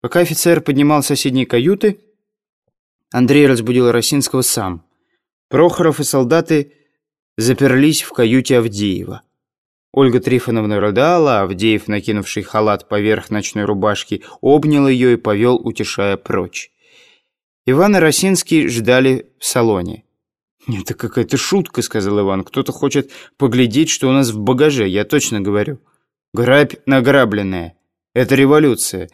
Пока офицер поднимал соседние каюты, Андрей разбудил Росинского сам. Прохоров и солдаты заперлись в каюте Авдеева. Ольга Трифоновна рыдала, а Авдеев, накинувший халат поверх ночной рубашки, обнял ее и повел, утешая прочь. Иван и Росинский ждали в салоне. «Это какая-то шутка», — сказал Иван. «Кто-то хочет поглядеть, что у нас в багаже, я точно говорю. Грабь награбленная. Это революция.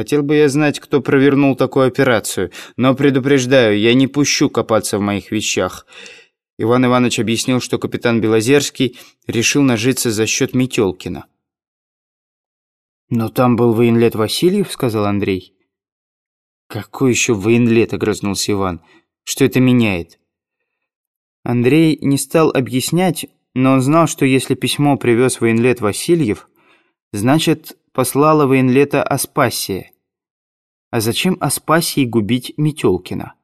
Хотел бы я знать, кто провернул такую операцию, но предупреждаю, я не пущу копаться в моих вещах». Иван Иванович объяснил, что капитан Белозерский решил нажиться за счет Метелкина. «Но там был военлет Васильев», — сказал Андрей. «Какой еще военлет?» — огрызнулся Иван. «Что это меняет?» Андрей не стал объяснять, но он знал, что если письмо привез военлет Васильев, значит, послала военлета Аспасия. А зачем Аспасии губить Метелкина?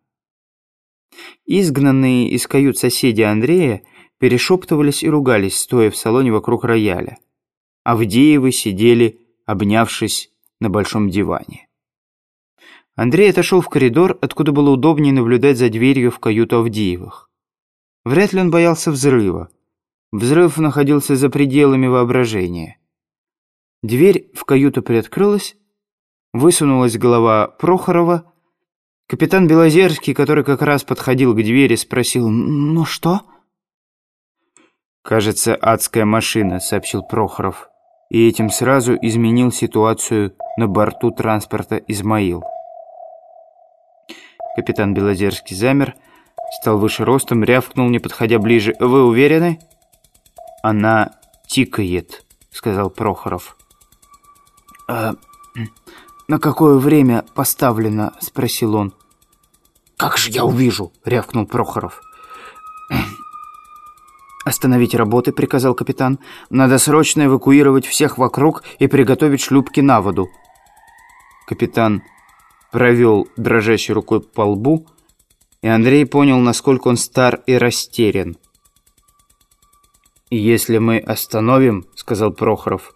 Изгнанные из кают соседи Андрея перешептывались и ругались, стоя в салоне вокруг рояля. Авдеевы сидели, обнявшись на большом диване. Андрей отошел в коридор, откуда было удобнее наблюдать за дверью в каюту Авдеевых. Вряд ли он боялся взрыва. Взрыв находился за пределами воображения. Дверь в каюту приоткрылась, высунулась голова Прохорова, Капитан Белозерский, который как раз подходил к двери, спросил «Ну что?» «Кажется, адская машина», — сообщил Прохоров. И этим сразу изменил ситуацию на борту транспорта «Измаил». Капитан Белозерский замер, стал выше ростом, рявкнул, не подходя ближе. «Вы уверены?» «Она тикает», — сказал Прохоров. «А на какое время поставлено?» — спросил он. «Как же я увижу?» — рявкнул Прохоров. «Остановить работы», — приказал капитан. «Надо срочно эвакуировать всех вокруг и приготовить шлюпки на воду». Капитан провел дрожащей рукой по лбу, и Андрей понял, насколько он стар и растерян. «Если мы остановим», — сказал Прохоров, —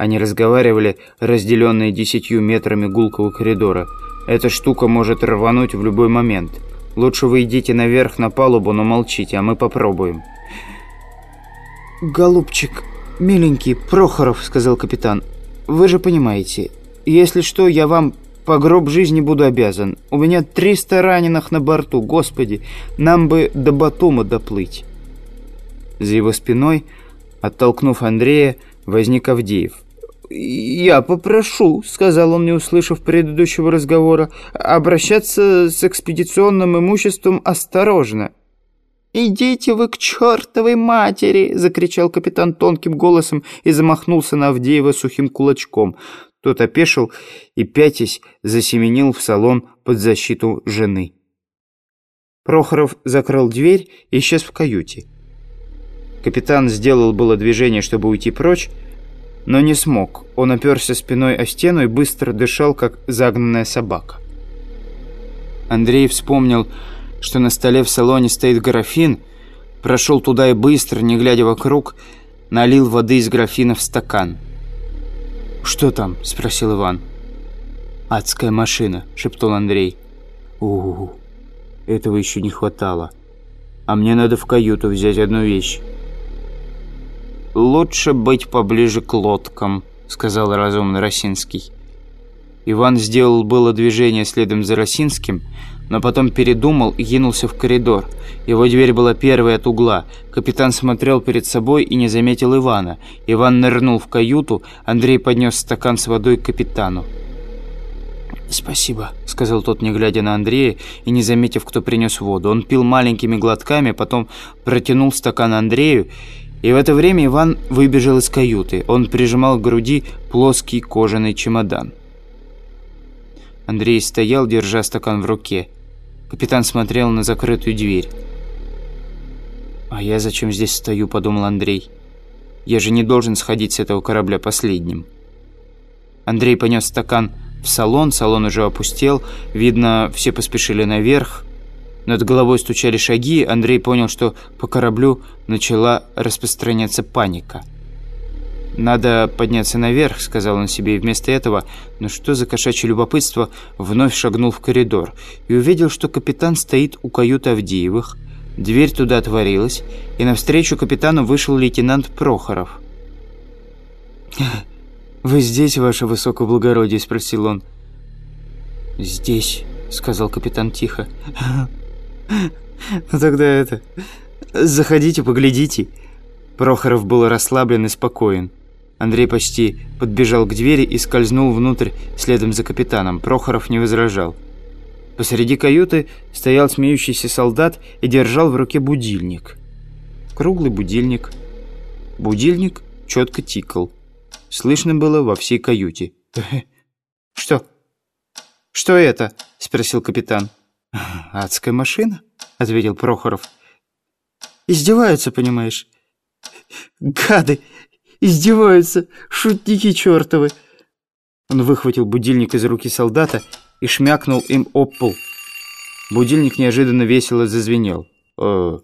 они разговаривали, разделенные десятью метрами гулкого коридора — эта штука может рвануть в любой момент. Лучше вы идите наверх на палубу, но молчите, а мы попробуем». «Голубчик, миленький, Прохоров», — сказал капитан, — «вы же понимаете, если что, я вам по гроб жизни буду обязан. У меня 300 раненых на борту, господи, нам бы до Батума доплыть». За его спиной, оттолкнув Андрея, возник Авдеев. «Я попрошу», — сказал он, не услышав предыдущего разговора, «обращаться с экспедиционным имуществом осторожно». «Идите вы к чертовой матери!» — закричал капитан тонким голосом и замахнулся на Авдеева сухим кулачком. Тот опешил и, пятясь, засеменил в салон под защиту жены. Прохоров закрыл дверь и исчез в каюте. Капитан сделал было движение, чтобы уйти прочь, но не смог. Он оперся спиной о стену и быстро дышал, как загнанная собака. Андрей вспомнил, что на столе в салоне стоит графин, прошел туда и быстро, не глядя вокруг, налил воды из графина в стакан. «Что там?» – спросил Иван. «Адская машина», – шептал Андрей. у у этого еще не хватало. А мне надо в каюту взять одну вещь». «Лучше быть поближе к лодкам», — сказал разумный Росинский. Иван сделал было движение следом за Росинским, но потом передумал и кинулся в коридор. Его дверь была первой от угла. Капитан смотрел перед собой и не заметил Ивана. Иван нырнул в каюту, Андрей поднес стакан с водой к капитану. «Спасибо», — сказал тот, не глядя на Андрея и не заметив, кто принес воду. Он пил маленькими глотками, потом протянул стакан Андрею и в это время Иван выбежал из каюты. Он прижимал к груди плоский кожаный чемодан. Андрей стоял, держа стакан в руке. Капитан смотрел на закрытую дверь. «А я зачем здесь стою?» – подумал Андрей. «Я же не должен сходить с этого корабля последним». Андрей понес стакан в салон, салон уже опустел. Видно, все поспешили наверх. Над головой стучали шаги, Андрей понял, что по кораблю начала распространяться паника. «Надо подняться наверх», — сказал он себе, и вместо этого, но что за кошачье любопытство, вновь шагнул в коридор и увидел, что капитан стоит у каюты Авдеевых, дверь туда отворилась, и навстречу капитану вышел лейтенант Прохоров. «Вы здесь, ваше высокоблагородие?» — спросил он. «Здесь», — сказал капитан тихо. «Ну тогда это... Заходите, поглядите». Прохоров был расслаблен и спокоен. Андрей почти подбежал к двери и скользнул внутрь следом за капитаном. Прохоров не возражал. Посреди каюты стоял смеющийся солдат и держал в руке будильник. Круглый будильник. Будильник четко тикал. Слышно было во всей каюте. «Что? Что это?» — спросил капитан. «Адская машина?» — ответил Прохоров. «Издеваются, понимаешь? Гады! Издеваются! Шутники чертовы!» Он выхватил будильник из руки солдата и шмякнул им об пол. Будильник неожиданно весело зазвенел. «О,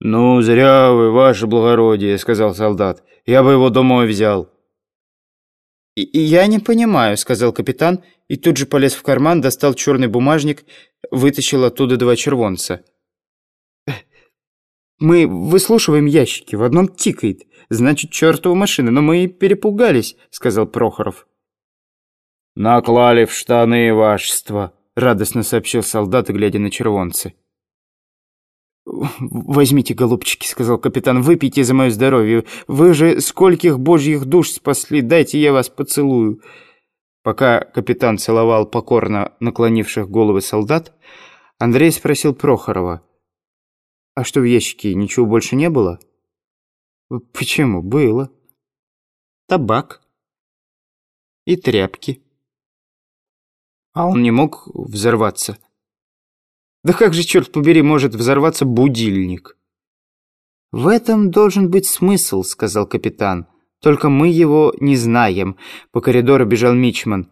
ну, зря вы, ваше благородие», — сказал солдат. «Я бы его домой взял». И «Я не понимаю», — сказал капитан, и тут же полез в карман, достал черный бумажник, вытащил оттуда два червонца. «Мы выслушиваем ящики, в одном тикает. Значит, чертова машина, но мы перепугались», — сказал Прохоров. «Наклали в штаны, вашество», — радостно сообщил солдат, глядя на червонцы. «Возьмите, голубчики», — сказал капитан, — «выпейте за мое здоровье. Вы же скольких божьих душ спасли, дайте я вас поцелую». Пока капитан целовал покорно наклонивших головы солдат, Андрей спросил Прохорова, «А что в ящике, ничего больше не было?» «Почему? Было. Табак и тряпки». «А он не мог взорваться?» Да как же, черт побери, может взорваться будильник? «В этом должен быть смысл», — сказал капитан. «Только мы его не знаем». По коридору бежал Мичман.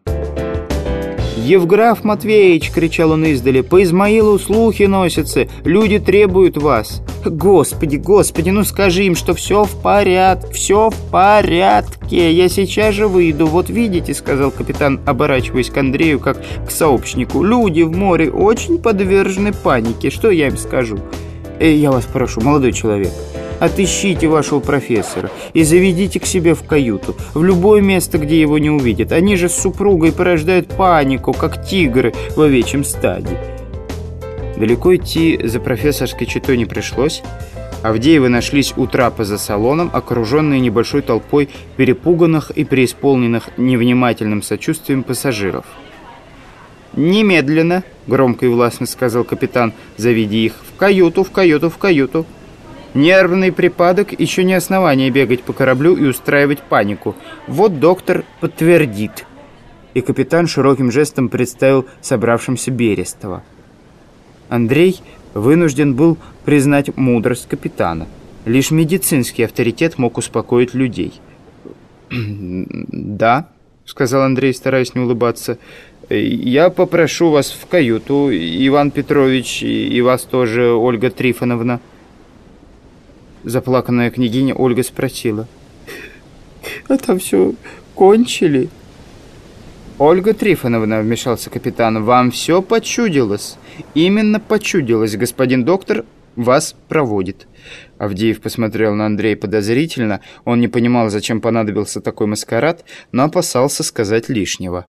«Евграф Матвеевич!» — кричал он издали. «По Измаилу слухи носятся. Люди требуют вас». «Господи, господи, ну скажи им, что все в порядке, все в порядке. Я сейчас же выйду. Вот видите», — сказал капитан, оборачиваясь к Андрею, как к сообщнику. «Люди в море очень подвержены панике. Что я им скажу?» э, «Я вас прошу, молодой человек». Отыщите вашего профессора и заведите к себе в каюту, в любое место, где его не увидят. Они же с супругой порождают панику, как тигры в овечьем стаде. Далеко идти за профессорской читой не пришлось. Авдеевы нашлись у трапа за салоном, окруженные небольшой толпой перепуганных и преисполненных невнимательным сочувствием пассажиров. «Немедленно!» — громко и властно сказал капитан, заведя их. «В каюту, в каюту, в каюту!» Нервный припадок еще не основание бегать по кораблю и устраивать панику. Вот доктор подтвердит. И капитан широким жестом представил собравшимся Берестова. Андрей вынужден был признать мудрость капитана. Лишь медицинский авторитет мог успокоить людей. «Да», — сказал Андрей, стараясь не улыбаться, — «я попрошу вас в каюту, Иван Петрович, и вас тоже, Ольга Трифоновна». Заплаканная княгиня Ольга спросила. «А там все кончили?» «Ольга Трифоновна», — вмешался капитан, — «вам все почудилось. Именно почудилось. Господин доктор вас проводит». Авдеев посмотрел на Андрея подозрительно. Он не понимал, зачем понадобился такой маскарад, но опасался сказать лишнего.